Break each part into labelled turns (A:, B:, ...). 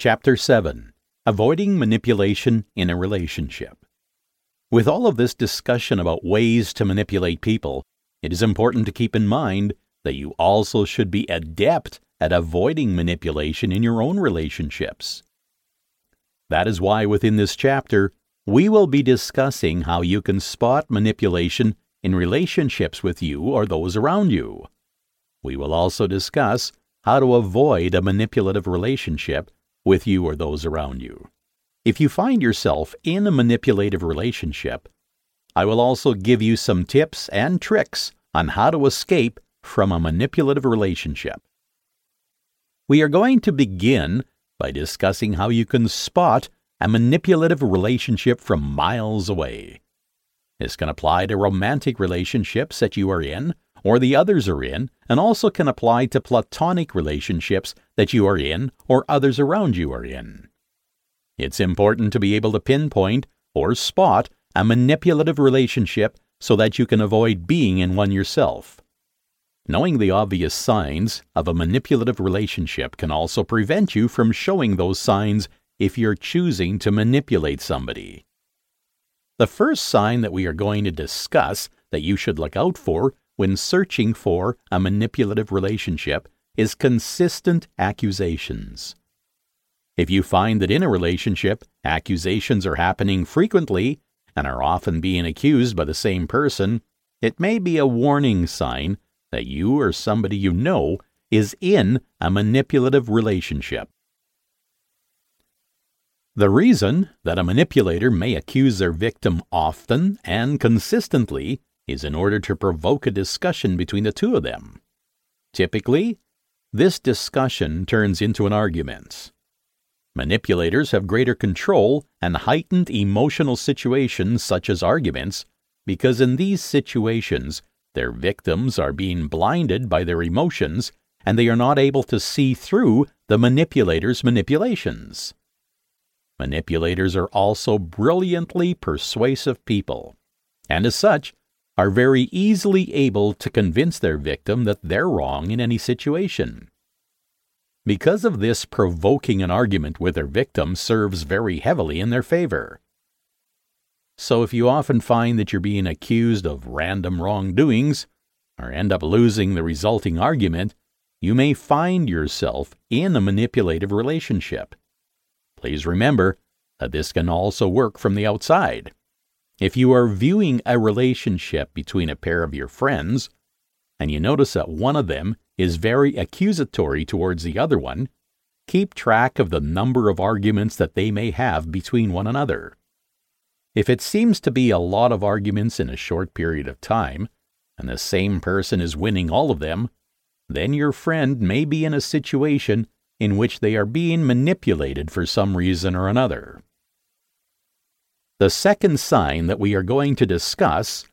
A: Chapter 7 Avoiding Manipulation in a Relationship. With all of this discussion about ways to manipulate people, it is important to keep in mind that you also should be adept at avoiding manipulation in your own relationships. That is why within this chapter, we will be discussing how you can spot manipulation in relationships with you or those around you. We will also discuss how to avoid a manipulative relationship with you or those around you. If you find yourself in a manipulative relationship, I will also give you some tips and tricks on how to escape from a manipulative relationship. We are going to begin by discussing how you can spot a manipulative relationship from miles away. This can apply to romantic relationships that you are in or the others are in, and also can apply to platonic relationships that you are in or others around you are in. It's important to be able to pinpoint or spot a manipulative relationship so that you can avoid being in one yourself. Knowing the obvious signs of a manipulative relationship can also prevent you from showing those signs if you're choosing to manipulate somebody. The first sign that we are going to discuss that you should look out for when searching for a manipulative relationship is consistent accusations. If you find that in a relationship accusations are happening frequently and are often being accused by the same person, it may be a warning sign that you or somebody you know is in a manipulative relationship. The reason that a manipulator may accuse their victim often and consistently is in order to provoke a discussion between the two of them. Typically, this discussion turns into an argument. Manipulators have greater control and heightened emotional situations such as arguments because in these situations their victims are being blinded by their emotions and they are not able to see through the manipulator's manipulations. Manipulators are also brilliantly persuasive people, and as such, are very easily able to convince their victim that they're wrong in any situation. Because of this, provoking an argument with their victim serves very heavily in their favor. So if you often find that you're being accused of random wrongdoings, or end up losing the resulting argument, you may find yourself in a manipulative relationship. Please remember that this can also work from the outside. If you are viewing a relationship between a pair of your friends, and you notice that one of them is very accusatory towards the other one, keep track of the number of arguments that they may have between one another. If it seems to be a lot of arguments in a short period of time, and the same person is winning all of them, then your friend may be in a situation in which they are being manipulated for some reason or another. The second sign that we are going to discuss,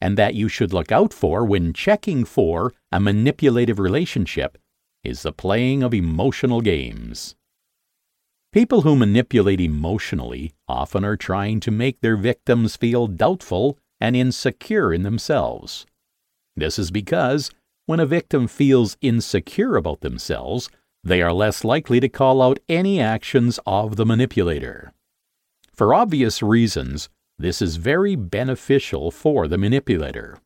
A: and that you should look out for when checking for a manipulative relationship, is the playing of emotional games. People who manipulate emotionally often are trying to make their victims feel doubtful and insecure in themselves. This is because when a victim feels insecure about themselves, they are less likely to call out any actions of the manipulator. For obvious reasons, this is very beneficial for the manipulator.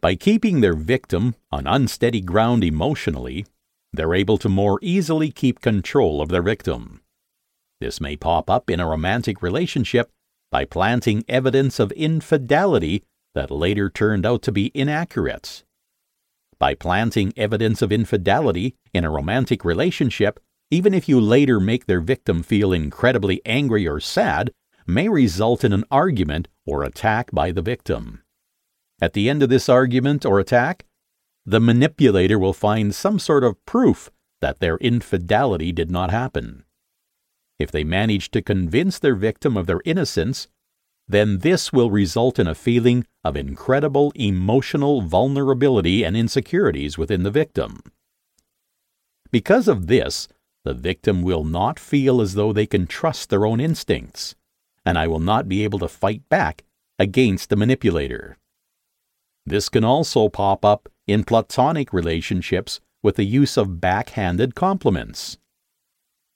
A: By keeping their victim on unsteady ground emotionally, they're able to more easily keep control of their victim. This may pop up in a romantic relationship by planting evidence of infidelity that later turned out to be inaccurate. By planting evidence of infidelity in a romantic relationship, even if you later make their victim feel incredibly angry or sad, may result in an argument or attack by the victim. At the end of this argument or attack, the manipulator will find some sort of proof that their infidelity did not happen. If they manage to convince their victim of their innocence, then this will result in a feeling of incredible emotional vulnerability and insecurities within the victim. Because of this, the victim will not feel as though they can trust their own instincts, and I will not be able to fight back against the manipulator. This can also pop up in platonic relationships with the use of backhanded compliments.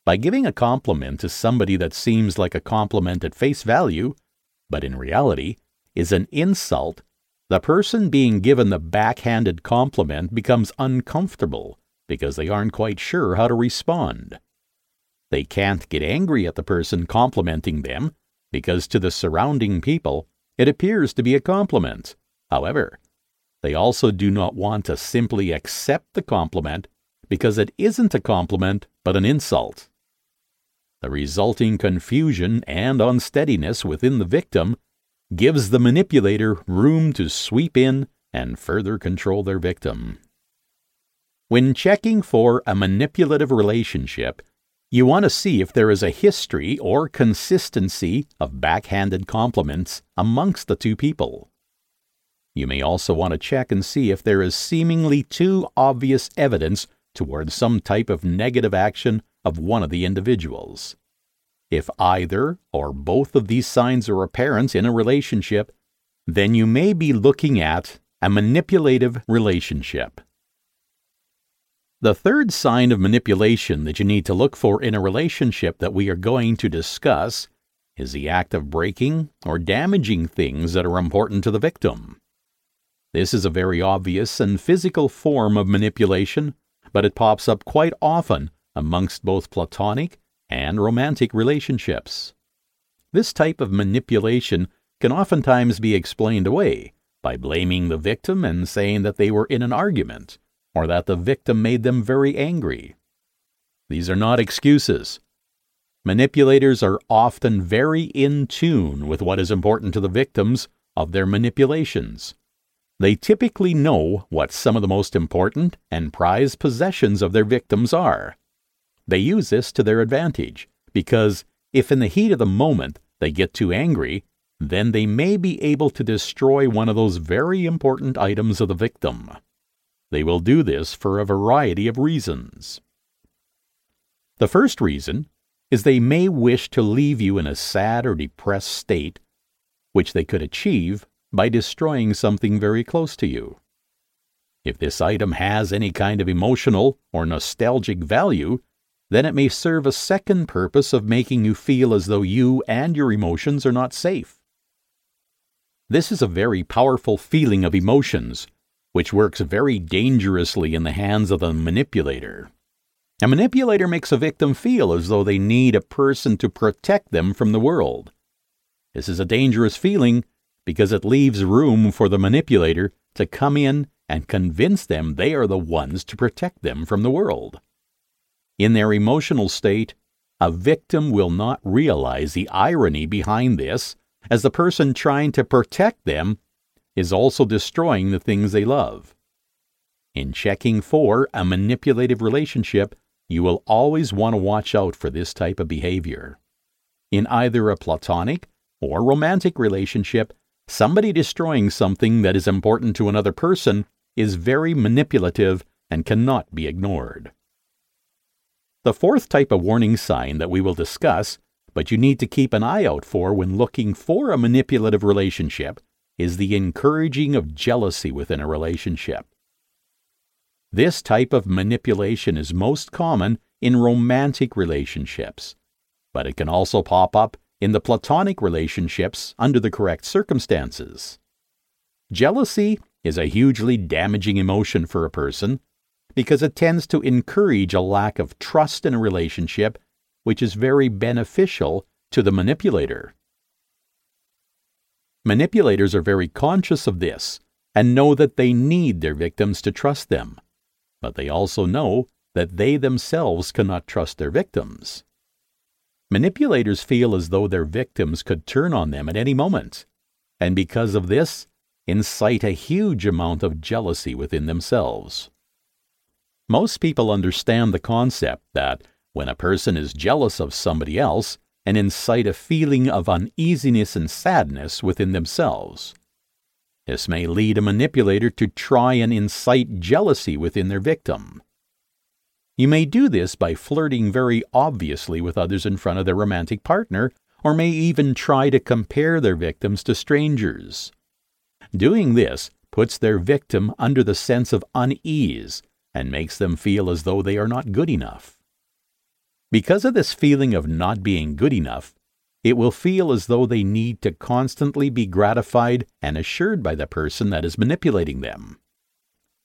A: By giving a compliment to somebody that seems like a compliment at face value, but in reality is an insult, the person being given the backhanded compliment becomes uncomfortable because they aren't quite sure how to respond. They can't get angry at the person complimenting them because to the surrounding people it appears to be a compliment. However, they also do not want to simply accept the compliment because it isn't a compliment but an insult. The resulting confusion and unsteadiness within the victim gives the manipulator room to sweep in and further control their victim. When checking for a manipulative relationship, you want to see if there is a history or consistency of backhanded compliments amongst the two people. You may also want to check and see if there is seemingly too obvious evidence towards some type of negative action of one of the individuals. If either or both of these signs are apparent in a relationship, then you may be looking at a manipulative relationship. The third sign of manipulation that you need to look for in a relationship that we are going to discuss is the act of breaking or damaging things that are important to the victim. This is a very obvious and physical form of manipulation, but it pops up quite often amongst both platonic and romantic relationships. This type of manipulation can oftentimes be explained away by blaming the victim and saying that they were in an argument or that the victim made them very angry. These are not excuses. Manipulators are often very in tune with what is important to the victims of their manipulations. They typically know what some of the most important and prized possessions of their victims are. They use this to their advantage because if in the heat of the moment they get too angry, then they may be able to destroy one of those very important items of the victim. They will do this for a variety of reasons. The first reason is they may wish to leave you in a sad or depressed state, which they could achieve by destroying something very close to you. If this item has any kind of emotional or nostalgic value, then it may serve a second purpose of making you feel as though you and your emotions are not safe. This is a very powerful feeling of emotions which works very dangerously in the hands of the manipulator. A manipulator makes a victim feel as though they need a person to protect them from the world. This is a dangerous feeling because it leaves room for the manipulator to come in and convince them they are the ones to protect them from the world. In their emotional state, a victim will not realize the irony behind this, as the person trying to protect them is also destroying the things they love. In checking for a manipulative relationship, you will always want to watch out for this type of behavior. In either a platonic or romantic relationship, somebody destroying something that is important to another person is very manipulative and cannot be ignored. The fourth type of warning sign that we will discuss, but you need to keep an eye out for when looking for a manipulative relationship, is the encouraging of jealousy within a relationship. This type of manipulation is most common in romantic relationships, but it can also pop up in the platonic relationships under the correct circumstances. Jealousy is a hugely damaging emotion for a person because it tends to encourage a lack of trust in a relationship, which is very beneficial to the manipulator. Manipulators are very conscious of this and know that they need their victims to trust them, but they also know that they themselves cannot trust their victims. Manipulators feel as though their victims could turn on them at any moment, and because of this, incite a huge amount of jealousy within themselves. Most people understand the concept that when a person is jealous of somebody else, and incite a feeling of uneasiness and sadness within themselves. This may lead a manipulator to try and incite jealousy within their victim. You may do this by flirting very obviously with others in front of their romantic partner, or may even try to compare their victims to strangers. Doing this puts their victim under the sense of unease and makes them feel as though they are not good enough. Because of this feeling of not being good enough, it will feel as though they need to constantly be gratified and assured by the person that is manipulating them.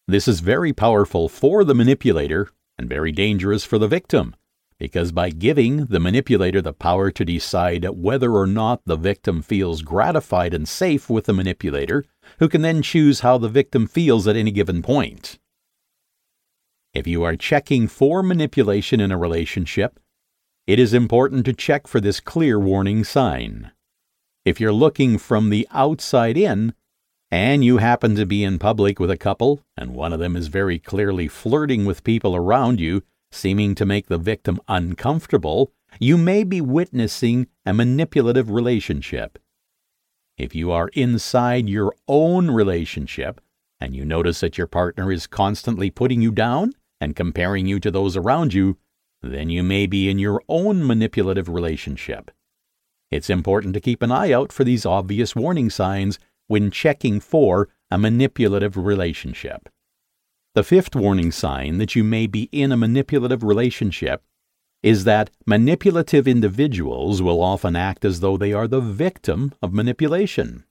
A: This is very powerful for the manipulator and very dangerous for the victim, because by giving the manipulator the power to decide whether or not the victim feels gratified and safe with the manipulator, who can then choose how the victim feels at any given point. If you are checking for manipulation in a relationship, it is important to check for this clear warning sign. If you're looking from the outside in, and you happen to be in public with a couple, and one of them is very clearly flirting with people around you, seeming to make the victim uncomfortable, you may be witnessing a manipulative relationship. If you are inside your own relationship, and you notice that your partner is constantly putting you down and comparing you to those around you, then you may be in your own manipulative relationship. It's important to keep an eye out for these obvious warning signs when checking for a manipulative relationship. The fifth warning sign that you may be in a manipulative relationship is that manipulative individuals will often act as though they are the victim of manipulation.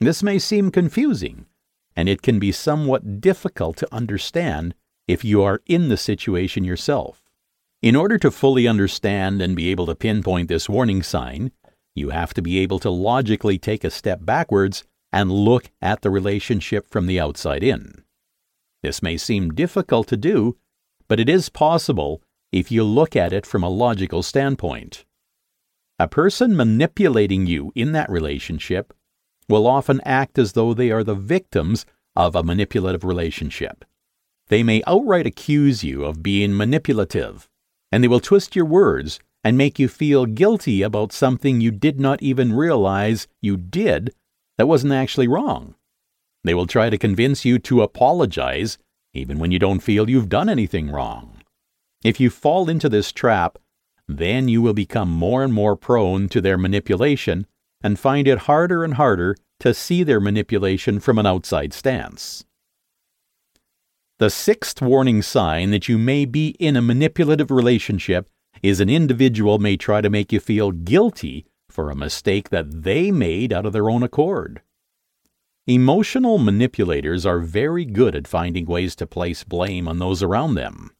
A: This may seem confusing, and it can be somewhat difficult to understand if you are in the situation yourself. In order to fully understand and be able to pinpoint this warning sign, you have to be able to logically take a step backwards and look at the relationship from the outside in. This may seem difficult to do, but it is possible if you look at it from a logical standpoint. A person manipulating you in that relationship will often act as though they are the victims of a manipulative relationship. They may outright accuse you of being manipulative and they will twist your words and make you feel guilty about something you did not even realize you did that wasn't actually wrong. They will try to convince you to apologize even when you don't feel you've done anything wrong. If you fall into this trap, then you will become more and more prone to their manipulation and find it harder and harder to see their manipulation from an outside stance. The sixth warning sign that you may be in a manipulative relationship is an individual may try to make you feel guilty for a mistake that they made out of their own accord. Emotional manipulators are very good at finding ways to place blame on those around them.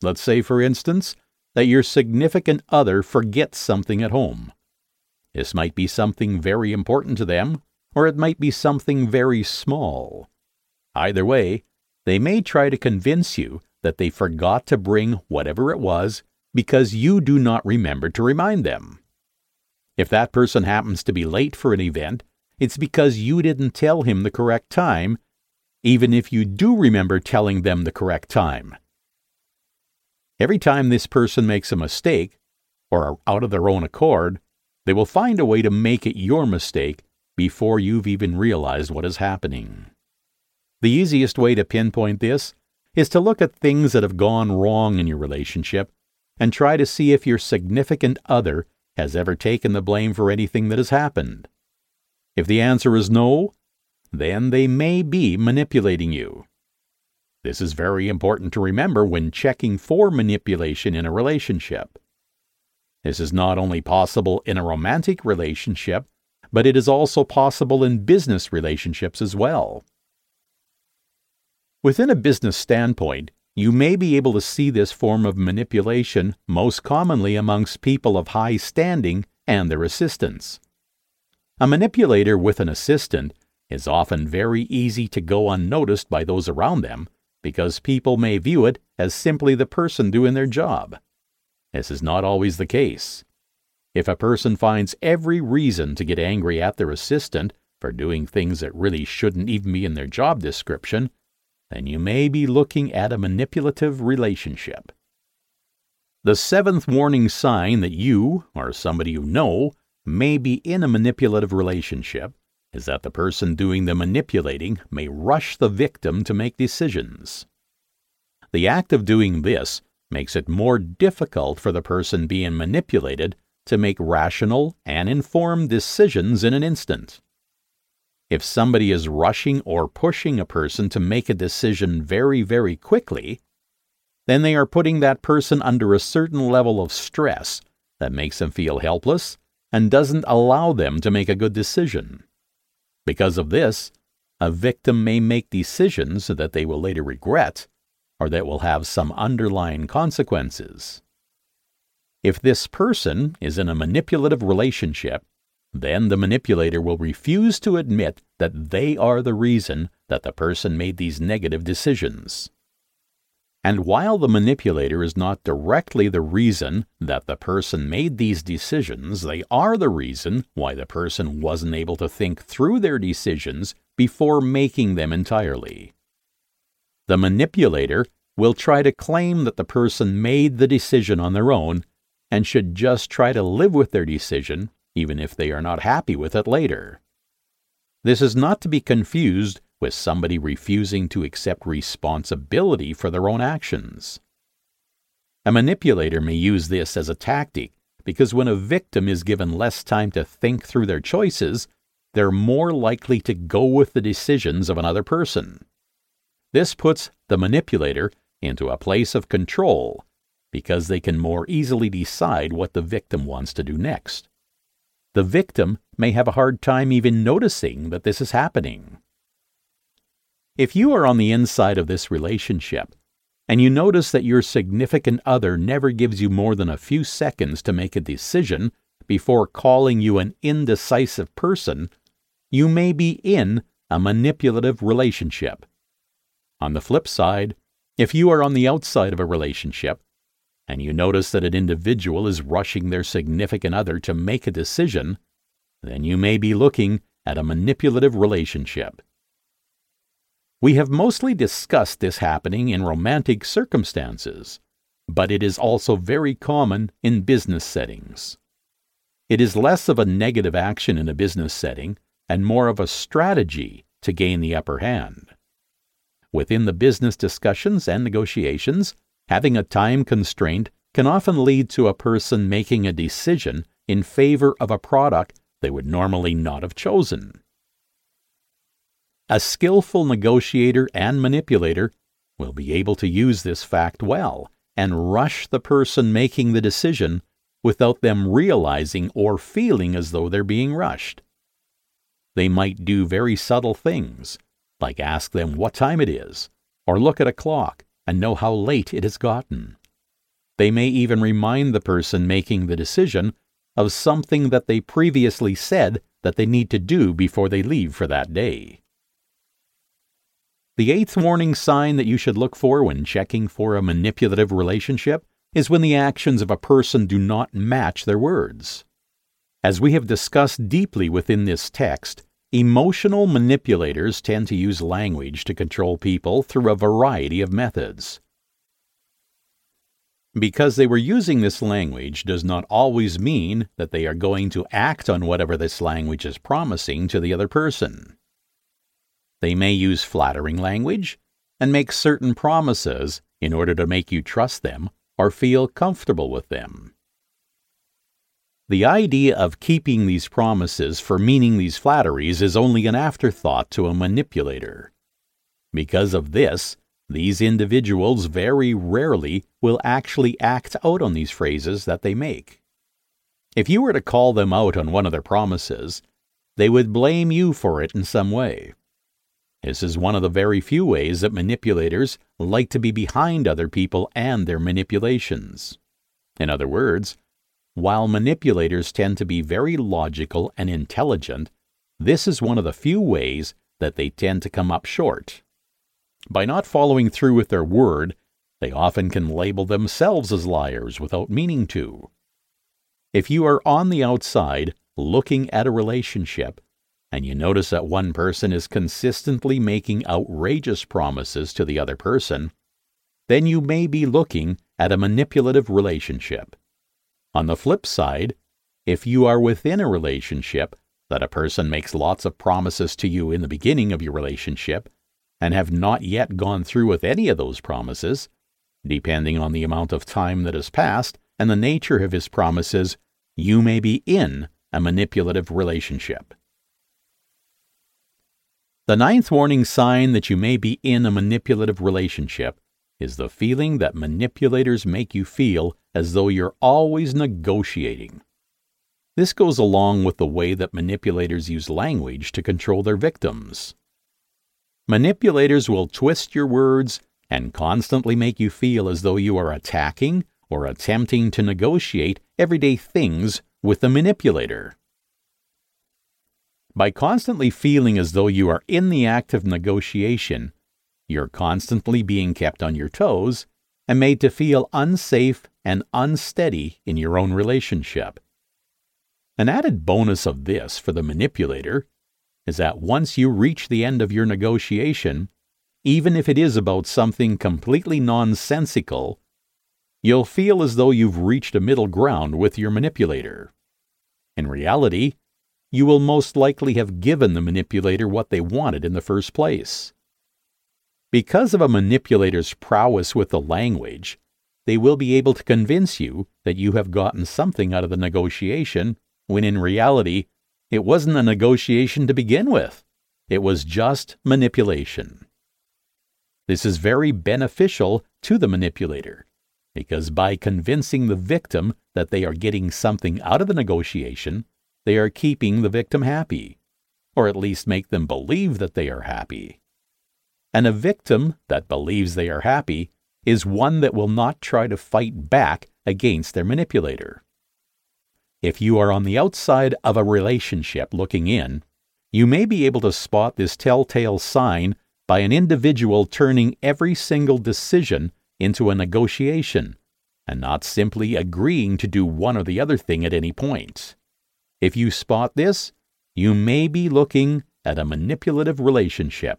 A: Let's say, for instance, that your significant other forgets something at home. This might be something very important to them, or it might be something very small. Either way, they may try to convince you that they forgot to bring whatever it was because you do not remember to remind them. If that person happens to be late for an event, it's because you didn't tell him the correct time, even if you do remember telling them the correct time. Every time this person makes a mistake, or are out of their own accord, they will find a way to make it your mistake before you've even realized what is happening. The easiest way to pinpoint this is to look at things that have gone wrong in your relationship and try to see if your significant other has ever taken the blame for anything that has happened. If the answer is no, then they may be manipulating you. This is very important to remember when checking for manipulation in a relationship. This is not only possible in a romantic relationship, but it is also possible in business relationships as well. Within a business standpoint, you may be able to see this form of manipulation most commonly amongst people of high standing and their assistants. A manipulator with an assistant is often very easy to go unnoticed by those around them because people may view it as simply the person doing their job. This is not always the case. If a person finds every reason to get angry at their assistant for doing things that really shouldn't even be in their job description, then you may be looking at a manipulative relationship. The seventh warning sign that you, or somebody you know, may be in a manipulative relationship is that the person doing the manipulating may rush the victim to make decisions. The act of doing this makes it more difficult for the person being manipulated to make rational and informed decisions in an instant. If somebody is rushing or pushing a person to make a decision very, very quickly, then they are putting that person under a certain level of stress that makes them feel helpless and doesn't allow them to make a good decision. Because of this, a victim may make decisions that they will later regret or that will have some underlying consequences. If this person is in a manipulative relationship, then the manipulator will refuse to admit that they are the reason that the person made these negative decisions. And while the manipulator is not directly the reason that the person made these decisions, they are the reason why the person wasn't able to think through their decisions before making them entirely. The manipulator will try to claim that the person made the decision on their own and should just try to live with their decision, even if they are not happy with it later. This is not to be confused with somebody refusing to accept responsibility for their own actions. A manipulator may use this as a tactic because when a victim is given less time to think through their choices, they're more likely to go with the decisions of another person. This puts the manipulator into a place of control because they can more easily decide what the victim wants to do next. The victim may have a hard time even noticing that this is happening. If you are on the inside of this relationship, and you notice that your significant other never gives you more than a few seconds to make a decision before calling you an indecisive person, you may be in a manipulative relationship. On the flip side, if you are on the outside of a relationship and you notice that an individual is rushing their significant other to make a decision, then you may be looking at a manipulative relationship. We have mostly discussed this happening in romantic circumstances, but it is also very common in business settings. It is less of a negative action in a business setting and more of a strategy to gain the upper hand. Within the business discussions and negotiations, having a time constraint can often lead to a person making a decision in favor of a product they would normally not have chosen. A skillful negotiator and manipulator will be able to use this fact well and rush the person making the decision without them realizing or feeling as though they're being rushed. They might do very subtle things, like ask them what time it is, or look at a clock and know how late it has gotten. They may even remind the person making the decision of something that they previously said that they need to do before they leave for that day. The eighth warning sign that you should look for when checking for a manipulative relationship is when the actions of a person do not match their words. As we have discussed deeply within this text, emotional manipulators tend to use language to control people through a variety of methods. Because they were using this language does not always mean that they are going to act on whatever this language is promising to the other person. They may use flattering language and make certain promises in order to make you trust them or feel comfortable with them. The idea of keeping these promises for meaning these flatteries is only an afterthought to a manipulator. Because of this, these individuals very rarely will actually act out on these phrases that they make. If you were to call them out on one of their promises, they would blame you for it in some way. This is one of the very few ways that manipulators like to be behind other people and their manipulations. In other words, while manipulators tend to be very logical and intelligent, this is one of the few ways that they tend to come up short. By not following through with their word, they often can label themselves as liars without meaning to. If you are on the outside looking at a relationship, and you notice that one person is consistently making outrageous promises to the other person, then you may be looking at a manipulative relationship. On the flip side, if you are within a relationship that a person makes lots of promises to you in the beginning of your relationship and have not yet gone through with any of those promises, depending on the amount of time that has passed and the nature of his promises, you may be in a manipulative relationship. The ninth warning sign that you may be in a manipulative relationship is the feeling that manipulators make you feel as though you're always negotiating. This goes along with the way that manipulators use language to control their victims. Manipulators will twist your words and constantly make you feel as though you are attacking or attempting to negotiate everyday things with the manipulator. By constantly feeling as though you are in the act of negotiation, you're constantly being kept on your toes and made to feel unsafe and unsteady in your own relationship. An added bonus of this for the manipulator is that once you reach the end of your negotiation, even if it is about something completely nonsensical, you'll feel as though you've reached a middle ground with your manipulator. In reality, you will most likely have given the manipulator what they wanted in the first place. Because of a manipulator's prowess with the language, they will be able to convince you that you have gotten something out of the negotiation, when in reality, it wasn't a negotiation to begin with. It was just manipulation. This is very beneficial to the manipulator because by convincing the victim that they are getting something out of the negotiation, they are keeping the victim happy, or at least make them believe that they are happy. And a victim that believes they are happy is one that will not try to fight back against their manipulator. If you are on the outside of a relationship looking in, you may be able to spot this telltale sign by an individual turning every single decision into a negotiation and not simply agreeing to do one or the other thing at any point. If you spot this, you may be looking at a manipulative relationship.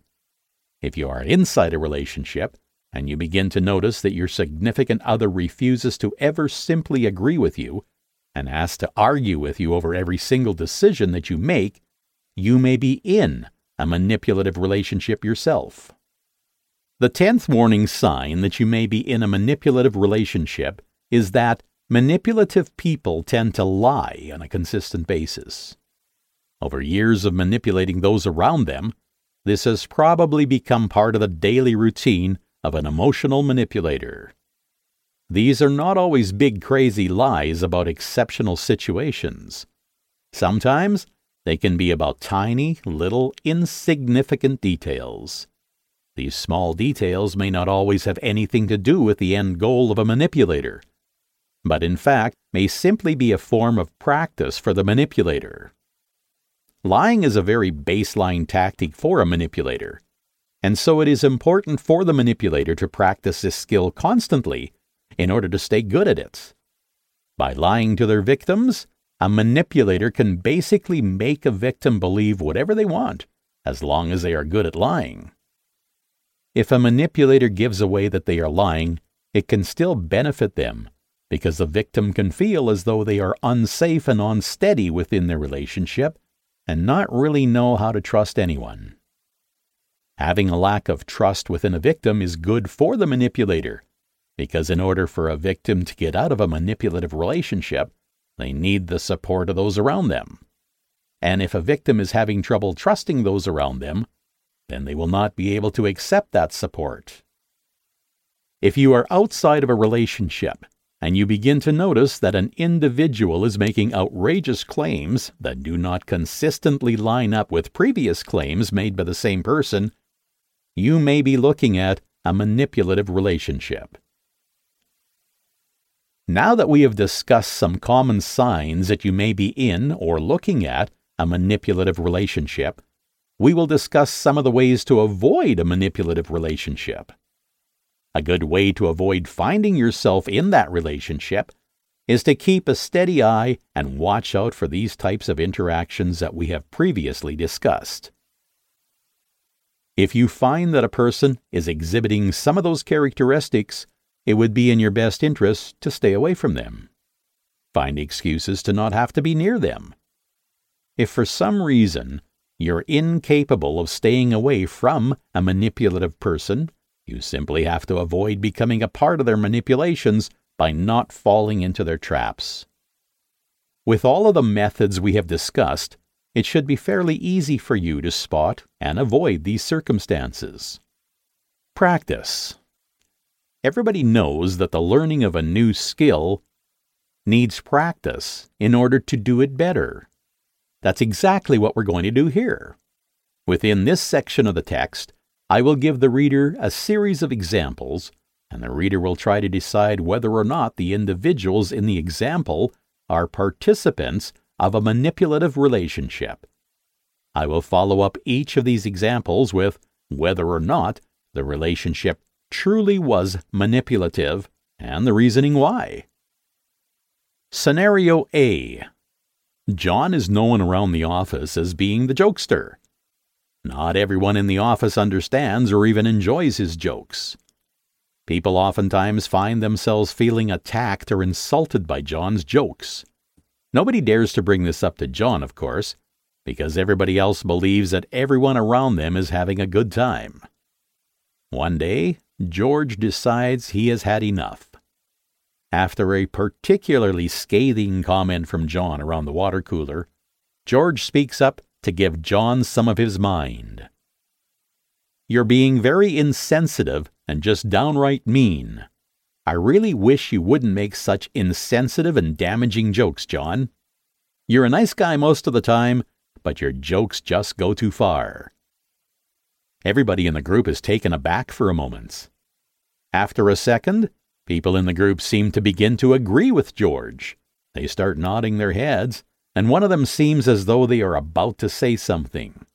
A: If you are inside a relationship and you begin to notice that your significant other refuses to ever simply agree with you and asks to argue with you over every single decision that you make, you may be in a manipulative relationship yourself. The tenth warning sign that you may be in a manipulative relationship is that manipulative people tend to lie on a consistent basis. Over years of manipulating those around them, this has probably become part of the daily routine of an emotional manipulator. These are not always big crazy lies about exceptional situations. Sometimes they can be about tiny, little, insignificant details. These small details may not always have anything to do with the end goal of a manipulator, but in fact may simply be a form of practice for the manipulator. Lying is a very baseline tactic for a manipulator, and so it is important for the manipulator to practice this skill constantly in order to stay good at it. By lying to their victims, a manipulator can basically make a victim believe whatever they want, as long as they are good at lying. If a manipulator gives away that they are lying, it can still benefit them because the victim can feel as though they are unsafe and unsteady within their relationship and not really know how to trust anyone. Having a lack of trust within a victim is good for the manipulator because in order for a victim to get out of a manipulative relationship, they need the support of those around them. And if a victim is having trouble trusting those around them, then they will not be able to accept that support. If you are outside of a relationship and you begin to notice that an individual is making outrageous claims that do not consistently line up with previous claims made by the same person, you may be looking at a manipulative relationship. Now that we have discussed some common signs that you may be in or looking at a manipulative relationship, we will discuss some of the ways to avoid a manipulative relationship. A good way to avoid finding yourself in that relationship is to keep a steady eye and watch out for these types of interactions that we have previously discussed. If you find that a person is exhibiting some of those characteristics, it would be in your best interest to stay away from them. Find excuses to not have to be near them. If for some reason you're incapable of staying away from a manipulative person, you simply have to avoid becoming a part of their manipulations by not falling into their traps. With all of the methods we have discussed, it should be fairly easy for you to spot and avoid these circumstances. Practice. everybody knows that the learning of a new skill needs practice in order to do it better. That's exactly what we're going to do here. Within this section of the text, I will give the reader a series of examples, and the reader will try to decide whether or not the individuals in the example are participants of a manipulative relationship. I will follow up each of these examples with whether or not the relationship truly was manipulative and the reasoning why. Scenario A John is known around the office as being the jokester. Not everyone in the office understands or even enjoys his jokes. People oftentimes find themselves feeling attacked or insulted by John's jokes. Nobody dares to bring this up to John, of course, because everybody else believes that everyone around them is having a good time. One day, George decides he has had enough. After a particularly scathing comment from John around the water cooler, George speaks up to give John some of his mind. You're being very insensitive and just downright mean. I really wish you wouldn't make such insensitive and damaging jokes, John. You're a nice guy most of the time, but your jokes just go too far. Everybody in the group is taken aback for a moment. After a second, people in the group seem to begin to agree with George. They start nodding their heads, and one of them seems as though they are about to say something.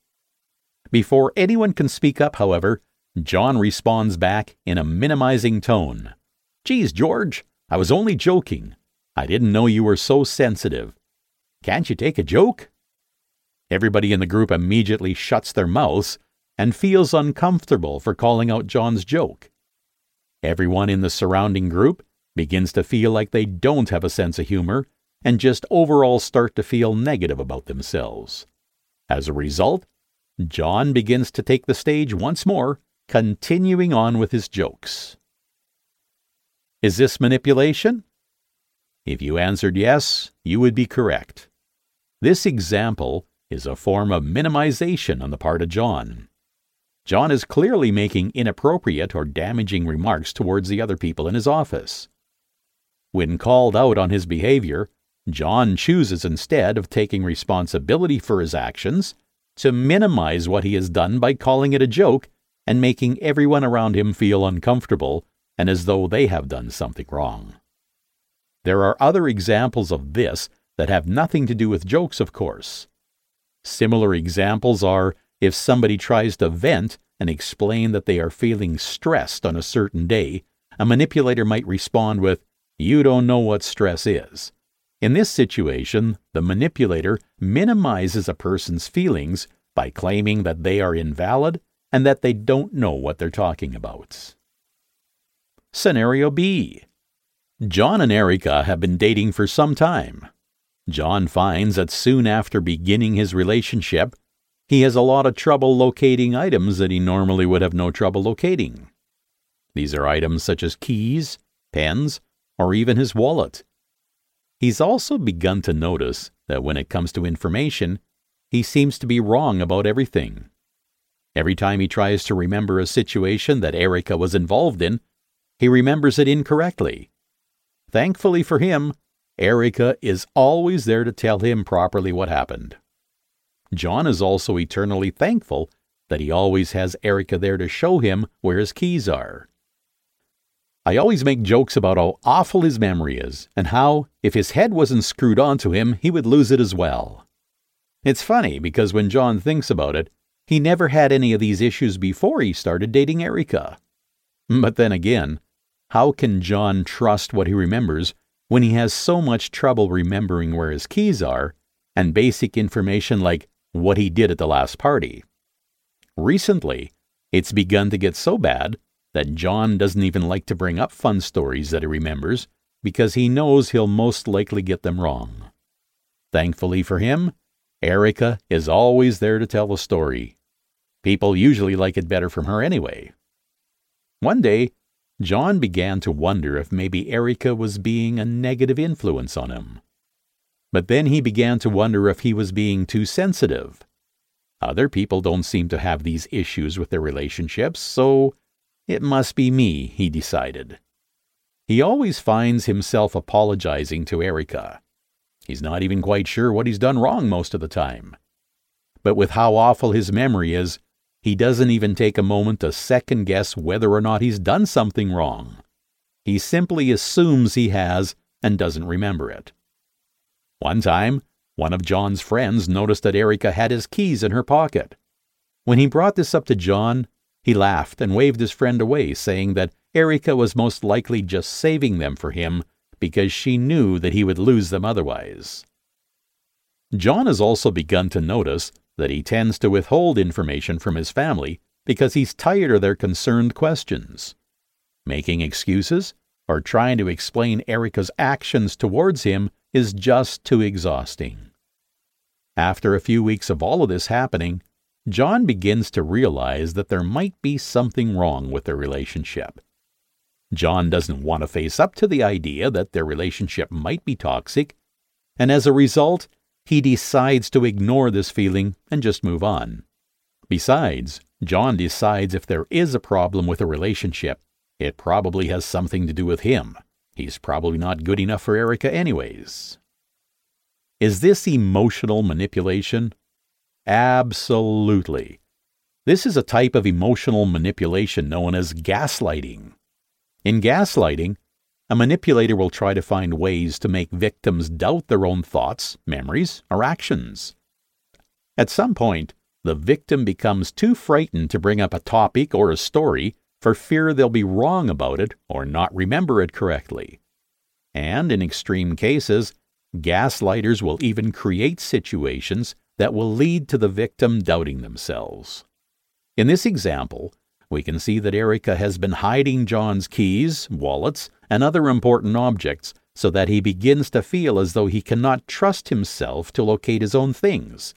A: Before anyone can speak up, however, John responds back in a minimizing tone. Geez, George, I was only joking. I didn't know you were so sensitive. Can't you take a joke? Everybody in the group immediately shuts their mouths and feels uncomfortable for calling out John's joke. Everyone in the surrounding group begins to feel like they don't have a sense of humor and just overall start to feel negative about themselves. As a result, John begins to take the stage once more, continuing on with his jokes. Is this manipulation? If you answered yes, you would be correct. This example is a form of minimization on the part of John. John is clearly making inappropriate or damaging remarks towards the other people in his office. When called out on his behavior, John chooses instead of taking responsibility for his actions to minimize what he has done by calling it a joke and making everyone around him feel uncomfortable and as though they have done something wrong. There are other examples of this that have nothing to do with jokes, of course. Similar examples are if somebody tries to vent and explain that they are feeling stressed on a certain day, a manipulator might respond with, You don't know what stress is. In this situation, the manipulator minimizes a person's feelings by claiming that they are invalid and that they don't know what they're talking about. Scenario B John and Erica have been dating for some time. John finds that soon after beginning his relationship, he has a lot of trouble locating items that he normally would have no trouble locating. These are items such as keys, pens, or even his wallet. He's also begun to notice that when it comes to information, he seems to be wrong about everything. Every time he tries to remember a situation that Erica was involved in, he remembers it incorrectly. Thankfully for him, Erica is always there to tell him properly what happened. John is also eternally thankful that he always has Erica there to show him where his keys are. I always make jokes about how awful his memory is, and how, if his head wasn't screwed onto him, he would lose it as well. It's funny because when John thinks about it, he never had any of these issues before he started dating Erica. But then again, how can John trust what he remembers when he has so much trouble remembering where his keys are and basic information like what he did at the last party? Recently, it's begun to get so bad that John doesn't even like to bring up fun stories that he remembers because he knows he'll most likely get them wrong. Thankfully for him, Erica is always there to tell the story. People usually like it better from her anyway. One day, John began to wonder if maybe Erica was being a negative influence on him. But then he began to wonder if he was being too sensitive. Other people don't seem to have these issues with their relationships, so It must be me, he decided. He always finds himself apologizing to Erica. He's not even quite sure what he's done wrong most of the time. But with how awful his memory is, he doesn't even take a moment to second guess whether or not he's done something wrong. He simply assumes he has and doesn't remember it. One time, one of John's friends noticed that Erica had his keys in her pocket. When he brought this up to John, he laughed and waved his friend away, saying that Erica was most likely just saving them for him because she knew that he would lose them otherwise. John has also begun to notice that he tends to withhold information from his family because he's tired of their concerned questions. Making excuses or trying to explain Erica's actions towards him is just too exhausting. After a few weeks of all of this happening, John begins to realize that there might be something wrong with their relationship. John doesn't want to face up to the idea that their relationship might be toxic, and as a result, he decides to ignore this feeling and just move on. Besides, John decides if there is a problem with a relationship, it probably has something to do with him. He's probably not good enough for Erica, anyways. Is this emotional manipulation? Absolutely. This is a type of emotional manipulation known as gaslighting. In gaslighting, a manipulator will try to find ways to make victims doubt their own thoughts, memories, or actions. At some point, the victim becomes too frightened to bring up a topic or a story for fear they'll be wrong about it or not remember it correctly. And in extreme cases, gaslighters will even create situations that will lead to the victim doubting themselves. In this example, we can see that Erica has been hiding John's keys, wallets, and other important objects so that he begins to feel as though he cannot trust himself to locate his own things.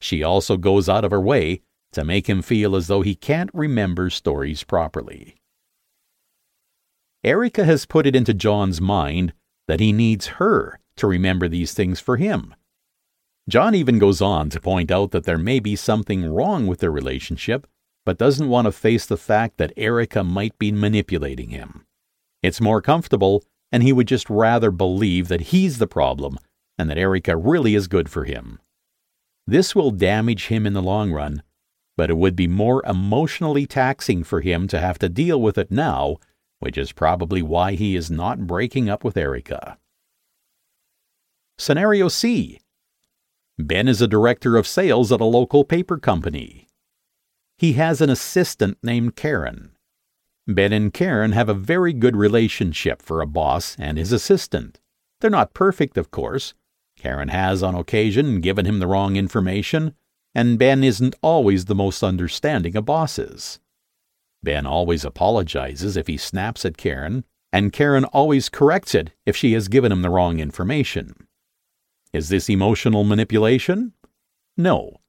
A: She also goes out of her way to make him feel as though he can't remember stories properly. Erica has put it into John's mind that he needs her to remember these things for him. John even goes on to point out that there may be something wrong with their relationship, but doesn't want to face the fact that Erica might be manipulating him. It's more comfortable, and he would just rather believe that he's the problem and that Erica really is good for him. This will damage him in the long run but it would be more emotionally taxing for him to have to deal with it now, which is probably why he is not breaking up with Erica. Scenario C Ben is a director of sales at a local paper company. He has an assistant named Karen. Ben and Karen have a very good relationship for a boss and his assistant. They're not perfect, of course. Karen has, on occasion, given him the wrong information, and Ben isn't always the most understanding of bosses. Ben always apologizes if he snaps at Karen, and Karen always corrects it if she has given him the wrong information. Is this emotional manipulation? No.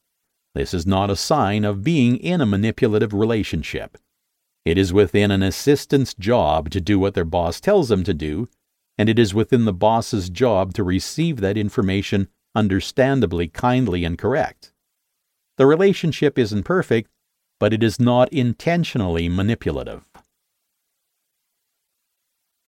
A: This is not a sign of being in a manipulative relationship. It is within an assistant's job to do what their boss tells them to do, and it is within the boss's job to receive that information understandably kindly and correct. The relationship isn't perfect, but it is not intentionally manipulative.